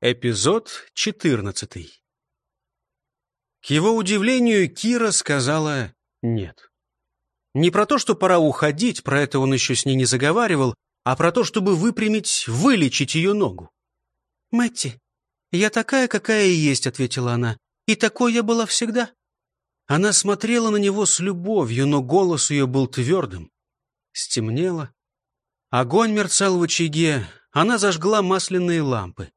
Эпизод 14. К его удивлению, Кира сказала «нет». Не про то, что пора уходить, про это он еще с ней не заговаривал, а про то, чтобы выпрямить, вылечить ее ногу. «Мэтти, я такая, какая и есть», — ответила она, — «и такой я была всегда». Она смотрела на него с любовью, но голос ее был твердым. Стемнело. Огонь мерцал в очаге, она зажгла масляные лампы.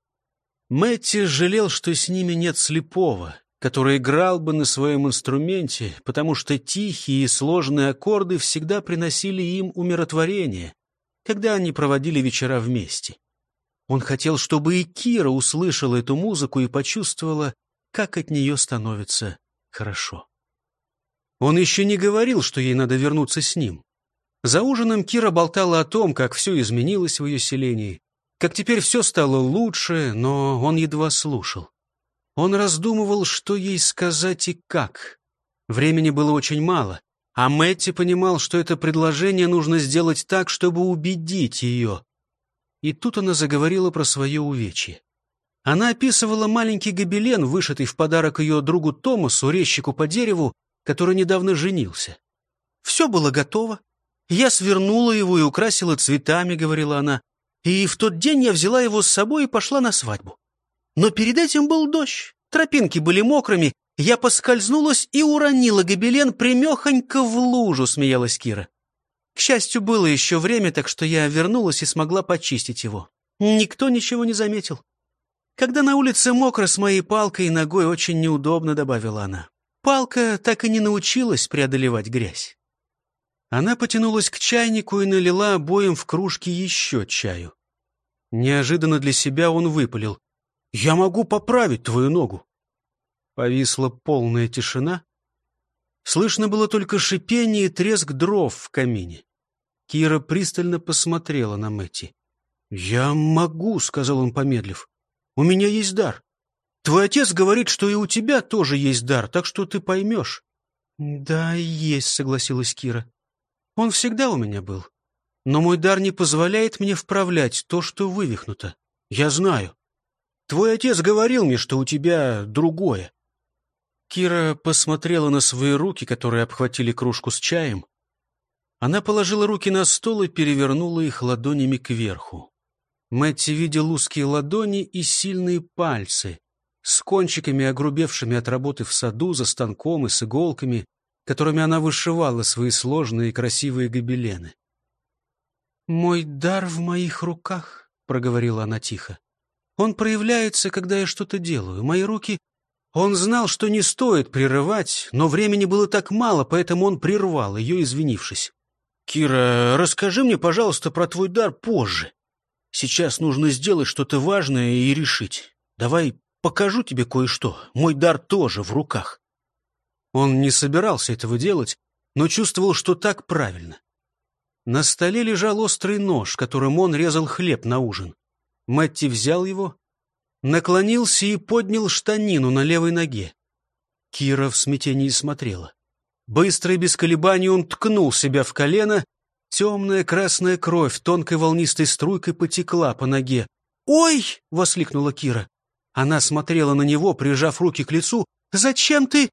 Мэтти жалел, что с ними нет слепого, который играл бы на своем инструменте, потому что тихие и сложные аккорды всегда приносили им умиротворение, когда они проводили вечера вместе. Он хотел, чтобы и Кира услышала эту музыку и почувствовала, как от нее становится хорошо. Он еще не говорил, что ей надо вернуться с ним. За ужином Кира болтала о том, как все изменилось в ее селении, как теперь все стало лучше, но он едва слушал. Он раздумывал, что ей сказать и как. Времени было очень мало, а Мэтти понимал, что это предложение нужно сделать так, чтобы убедить ее. И тут она заговорила про свое увечье. Она описывала маленький гобелен, вышитый в подарок ее другу Томасу, резчику по дереву, который недавно женился. «Все было готово. Я свернула его и украсила цветами», — говорила она. И в тот день я взяла его с собой и пошла на свадьбу. Но перед этим был дождь, тропинки были мокрыми, я поскользнулась и уронила гобелен примехонько в лужу, смеялась Кира. К счастью, было еще время, так что я вернулась и смогла почистить его. Никто ничего не заметил. Когда на улице мокро с моей палкой и ногой, очень неудобно, добавила она. Палка так и не научилась преодолевать грязь. Она потянулась к чайнику и налила обоим в кружки еще чаю. Неожиданно для себя он выпалил. «Я могу поправить твою ногу». Повисла полная тишина. Слышно было только шипение и треск дров в камине. Кира пристально посмотрела на Мэтти. «Я могу», — сказал он, помедлив. «У меня есть дар. Твой отец говорит, что и у тебя тоже есть дар, так что ты поймешь». «Да, есть», — согласилась Кира. Он всегда у меня был. Но мой дар не позволяет мне вправлять то, что вывихнуто. Я знаю. Твой отец говорил мне, что у тебя другое. Кира посмотрела на свои руки, которые обхватили кружку с чаем. Она положила руки на стол и перевернула их ладонями кверху. Мэтти видел узкие ладони и сильные пальцы, с кончиками, огрубевшими от работы в саду, за станком и с иголками, которыми она вышивала свои сложные и красивые гобелены. «Мой дар в моих руках», — проговорила она тихо. «Он проявляется, когда я что-то делаю. Мои руки...» Он знал, что не стоит прерывать, но времени было так мало, поэтому он прервал ее, извинившись. «Кира, расскажи мне, пожалуйста, про твой дар позже. Сейчас нужно сделать что-то важное и решить. Давай покажу тебе кое-что. Мой дар тоже в руках». Он не собирался этого делать, но чувствовал, что так правильно. На столе лежал острый нож, которым он резал хлеб на ужин. Мэтти взял его, наклонился и поднял штанину на левой ноге. Кира в смятении смотрела. Быстро и без колебаний он ткнул себя в колено. Темная красная кровь тонкой волнистой струйкой потекла по ноге. «Ой!» — воскликнула Кира. Она смотрела на него, прижав руки к лицу. «Зачем ты...»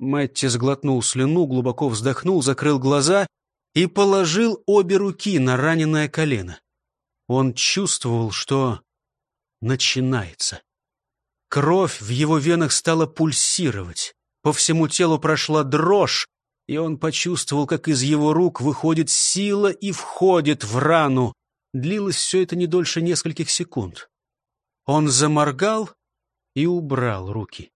Мэтти сглотнул слюну, глубоко вздохнул, закрыл глаза и положил обе руки на раненое колено. Он чувствовал, что начинается. Кровь в его венах стала пульсировать. По всему телу прошла дрожь, и он почувствовал, как из его рук выходит сила и входит в рану. Длилось все это не дольше нескольких секунд. Он заморгал и убрал руки.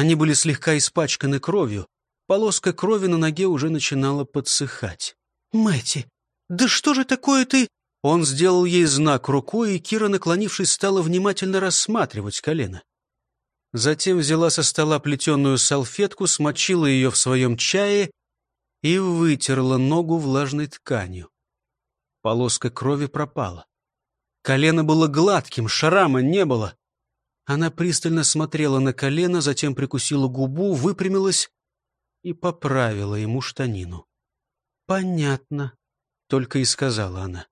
Они были слегка испачканы кровью. Полоска крови на ноге уже начинала подсыхать. Мэти, да что же такое ты...» Он сделал ей знак рукой, и Кира, наклонившись, стала внимательно рассматривать колено. Затем взяла со стола плетеную салфетку, смочила ее в своем чае и вытерла ногу влажной тканью. Полоска крови пропала. Колено было гладким, шрама не было. Она пристально смотрела на колено, затем прикусила губу, выпрямилась и поправила ему штанину. «Понятно», — только и сказала она.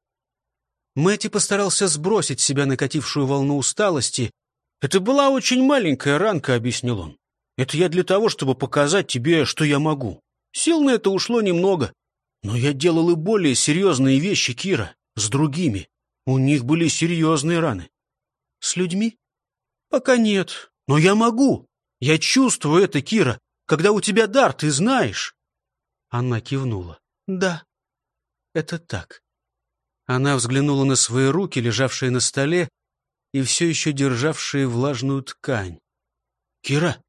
Мэти постарался сбросить себя накатившую волну усталости. «Это была очень маленькая ранка», — объяснил он. «Это я для того, чтобы показать тебе, что я могу. Сил на это ушло немного. Но я делал и более серьезные вещи, Кира, с другими. У них были серьезные раны». «С людьми?» «Пока нет. Но я могу. Я чувствую это, Кира. Когда у тебя дар, ты знаешь». Она кивнула. «Да, это так». Она взглянула на свои руки, лежавшие на столе, и все еще державшие влажную ткань. «Кира,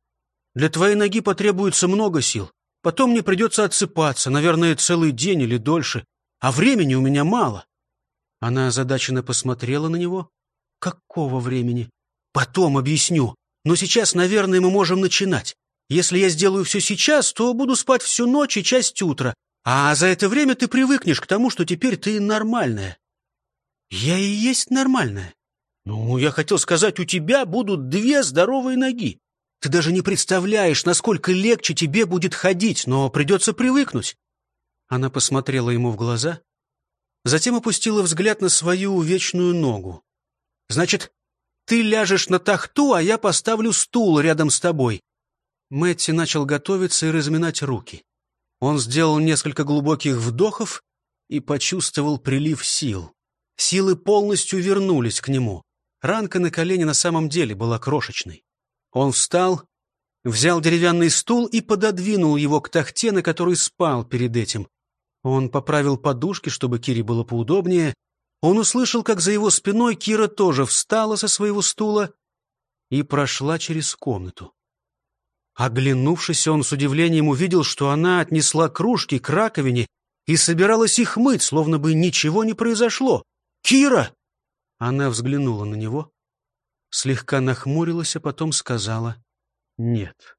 для твоей ноги потребуется много сил. Потом мне придется отсыпаться, наверное, целый день или дольше. А времени у меня мало». Она озадаченно посмотрела на него. «Какого времени?» «Потом объясню. Но сейчас, наверное, мы можем начинать. Если я сделаю все сейчас, то буду спать всю ночь и часть утра. А за это время ты привыкнешь к тому, что теперь ты нормальная». «Я и есть нормальная. «Ну, я хотел сказать, у тебя будут две здоровые ноги. Ты даже не представляешь, насколько легче тебе будет ходить, но придется привыкнуть». Она посмотрела ему в глаза, затем опустила взгляд на свою вечную ногу. «Значит, ты ляжешь на тахту, а я поставлю стул рядом с тобой». Мэтти начал готовиться и разминать руки. Он сделал несколько глубоких вдохов и почувствовал прилив сил. Силы полностью вернулись к нему. Ранка на колене на самом деле была крошечной. Он встал, взял деревянный стул и пододвинул его к тахте, на которой спал перед этим. Он поправил подушки, чтобы Кире было поудобнее. Он услышал, как за его спиной Кира тоже встала со своего стула и прошла через комнату. Оглянувшись, он с удивлением увидел, что она отнесла кружки к раковине и собиралась их мыть, словно бы ничего не произошло. «Кира!» Она взглянула на него, слегка нахмурилась, а потом сказала «нет».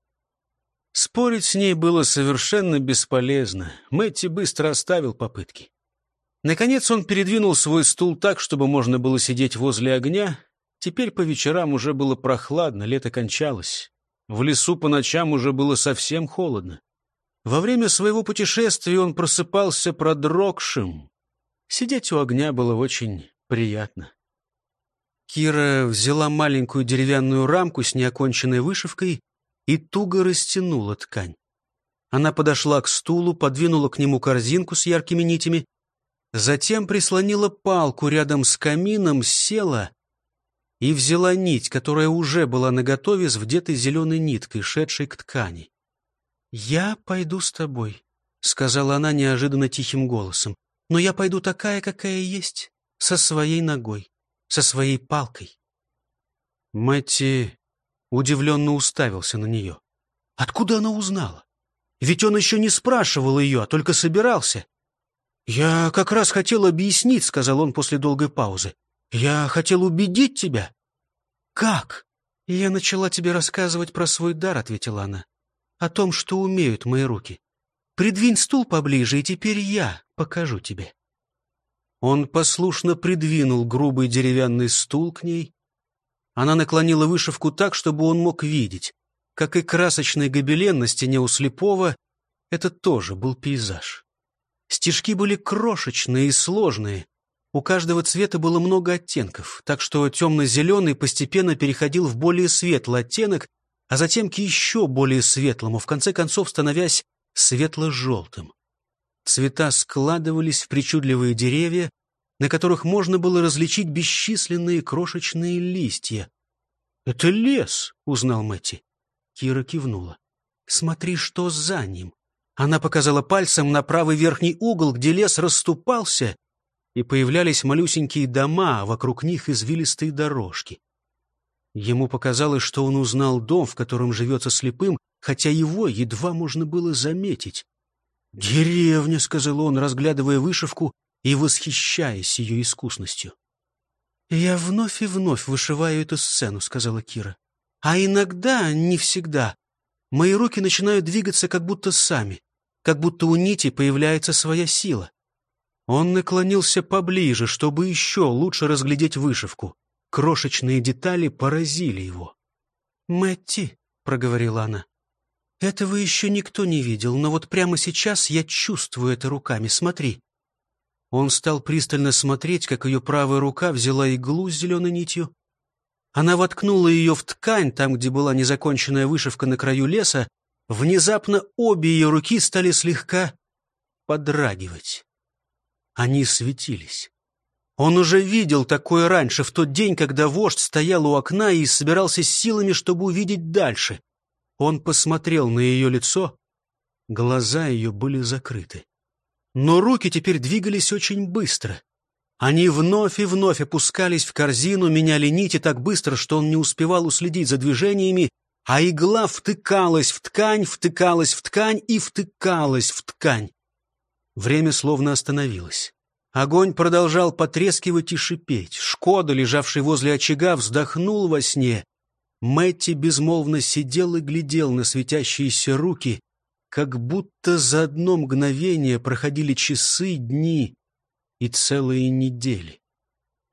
Спорить с ней было совершенно бесполезно. Мэтти быстро оставил попытки. Наконец он передвинул свой стул так, чтобы можно было сидеть возле огня. Теперь по вечерам уже было прохладно, лето кончалось. В лесу по ночам уже было совсем холодно. Во время своего путешествия он просыпался продрогшим. Сидеть у огня было очень приятно. Кира взяла маленькую деревянную рамку с неоконченной вышивкой и туго растянула ткань. Она подошла к стулу, подвинула к нему корзинку с яркими нитями, затем прислонила палку рядом с камином, села и взяла нить, которая уже была наготове с вдетой зеленой ниткой, шедшей к ткани. «Я пойду с тобой», — сказала она неожиданно тихим голосом, «но я пойду такая, какая есть, со своей ногой со своей палкой. Мэтти удивленно уставился на нее. Откуда она узнала? Ведь он еще не спрашивал ее, а только собирался. «Я как раз хотел объяснить», — сказал он после долгой паузы. «Я хотел убедить тебя». «Как?» «Я начала тебе рассказывать про свой дар», — ответила она. «О том, что умеют мои руки. Придвинь стул поближе, и теперь я покажу тебе». Он послушно придвинул грубый деревянный стул к ней. Она наклонила вышивку так, чтобы он мог видеть. Как и красочный гобелен на стене у слепого, это тоже был пейзаж. Стежки были крошечные и сложные. У каждого цвета было много оттенков, так что темно-зеленый постепенно переходил в более светлый оттенок, а затем к еще более светлому, в конце концов становясь светло-желтым. Цвета складывались в причудливые деревья, на которых можно было различить бесчисленные крошечные листья. «Это лес», — узнал Мэтти. Кира кивнула. «Смотри, что за ним». Она показала пальцем на правый верхний угол, где лес расступался, и появлялись малюсенькие дома, а вокруг них извилистые дорожки. Ему показалось, что он узнал дом, в котором живется слепым, хотя его едва можно было заметить. «Деревня», — сказал он, разглядывая вышивку и восхищаясь ее искусностью. «Я вновь и вновь вышиваю эту сцену», — сказала Кира. «А иногда, не всегда, мои руки начинают двигаться как будто сами, как будто у нити появляется своя сила». Он наклонился поближе, чтобы еще лучше разглядеть вышивку. Крошечные детали поразили его. «Мэтти», — проговорила она, этого еще никто не видел, но вот прямо сейчас я чувствую это руками. Смотри. Он стал пристально смотреть, как ее правая рука взяла иглу с зеленой нитью, Она воткнула ее в ткань, там, где была незаконченная вышивка на краю леса. Внезапно обе ее руки стали слегка подрагивать. Они светились. Он уже видел такое раньше, в тот день, когда вождь стоял у окна и собирался с силами, чтобы увидеть дальше. Он посмотрел на ее лицо. Глаза ее были закрыты. Но руки теперь двигались очень быстро. Они вновь и вновь опускались в корзину, меняли нити так быстро, что он не успевал уследить за движениями, а игла втыкалась в ткань, втыкалась в ткань и втыкалась в ткань. Время словно остановилось. Огонь продолжал потрескивать и шипеть. Шкода, лежавший возле очага, вздохнул во сне. Мэтти безмолвно сидел и глядел на светящиеся руки, как будто за одно мгновение проходили часы, дни и целые недели.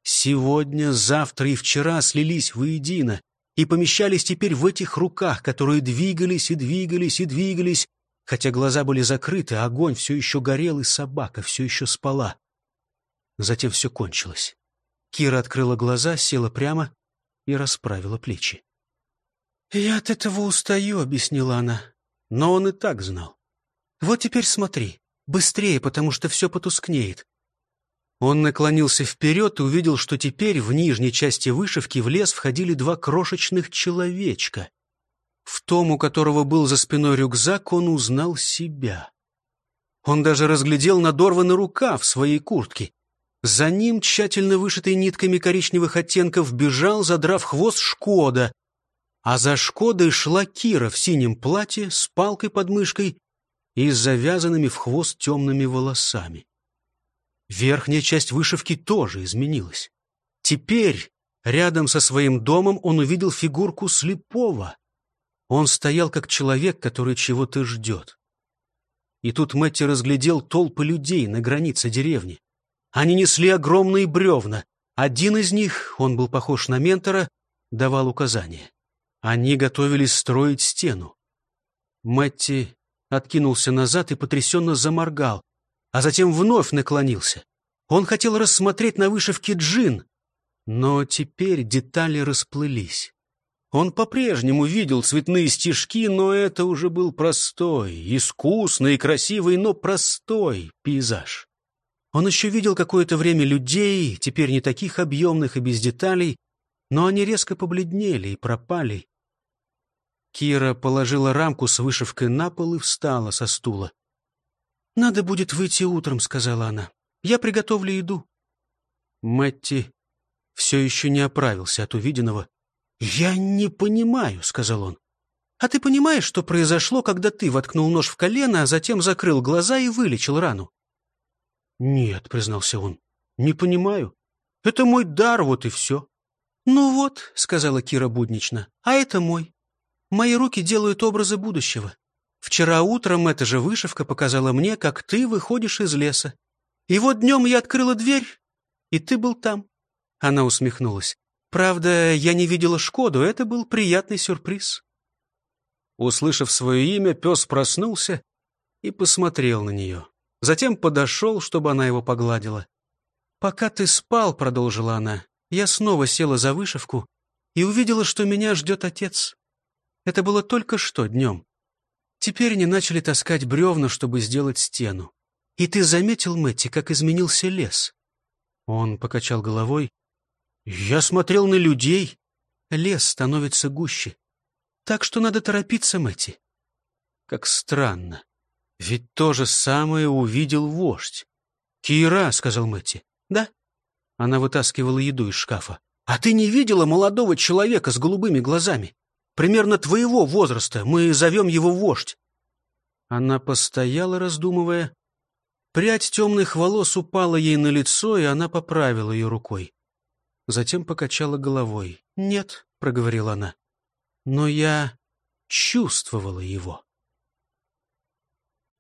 Сегодня, завтра и вчера слились воедино и помещались теперь в этих руках, которые двигались и двигались и двигались, хотя глаза были закрыты, а огонь все еще горел, и собака все еще спала. Затем все кончилось. Кира открыла глаза, села прямо и расправила плечи. «Я от этого устаю», — объяснила она. Но он и так знал. «Вот теперь смотри. Быстрее, потому что все потускнеет». Он наклонился вперед и увидел, что теперь в нижней части вышивки в лес входили два крошечных человечка. В том, у которого был за спиной рюкзак, он узнал себя. Он даже разглядел надорванный рукав своей куртки. За ним, тщательно вышитый нитками коричневых оттенков, бежал, задрав хвост Шкода, а за Шкодой шла Кира в синем платье с палкой под мышкой и с завязанными в хвост темными волосами. Верхняя часть вышивки тоже изменилась. Теперь рядом со своим домом он увидел фигурку слепого. Он стоял как человек, который чего-то ждет. И тут Мэтти разглядел толпы людей на границе деревни. Они несли огромные бревна. Один из них, он был похож на ментора, давал указания. Они готовились строить стену. Мэтти откинулся назад и потрясенно заморгал, а затем вновь наклонился. Он хотел рассмотреть на вышивке джин, но теперь детали расплылись. Он по-прежнему видел цветные стежки, но это уже был простой, искусный и красивый, но простой пейзаж. Он еще видел какое-то время людей, теперь не таких объемных и без деталей, но они резко побледнели и пропали. Кира положила рамку с вышивкой на пол и встала со стула. «Надо будет выйти утром», — сказала она. «Я приготовлю еду». Мэтти все еще не оправился от увиденного. «Я не понимаю», — сказал он. «А ты понимаешь, что произошло, когда ты воткнул нож в колено, а затем закрыл глаза и вылечил рану?» «Нет», — признался он, — «не понимаю. Это мой дар, вот и все». «Ну вот», — сказала Кира буднично, — «а это мой. Мои руки делают образы будущего. Вчера утром эта же вышивка показала мне, как ты выходишь из леса. И вот днем я открыла дверь, и ты был там». Она усмехнулась. «Правда, я не видела Шкоду, это был приятный сюрприз». Услышав свое имя, пес проснулся и посмотрел на нее. Затем подошел, чтобы она его погладила. «Пока ты спал», — продолжила она, — «я снова села за вышивку и увидела, что меня ждет отец. Это было только что днем. Теперь они начали таскать бревна, чтобы сделать стену. И ты заметил, Мэтти, как изменился лес?» Он покачал головой. «Я смотрел на людей. Лес становится гуще. Так что надо торопиться, Мэтти». Как странно. Ведь то же самое увидел вождь. «Кира», — сказал Мэтти. «Да». Она вытаскивала еду из шкафа. «А ты не видела молодого человека с голубыми глазами? Примерно твоего возраста. Мы зовем его вождь». Она постояла, раздумывая. Прядь темных волос упала ей на лицо, и она поправила ее рукой. Затем покачала головой. «Нет», — проговорила она, — «но я чувствовала его».